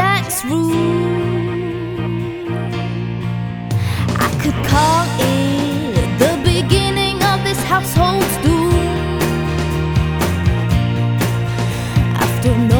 Jack's room. I could call it the beginning of this household's doom. After no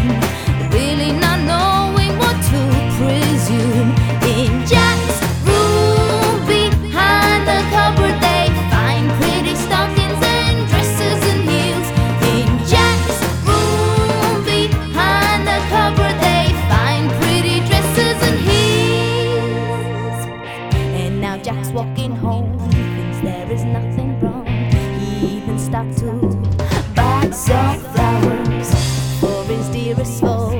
wrong. He even stopped to buy some flowers for his dearest soul.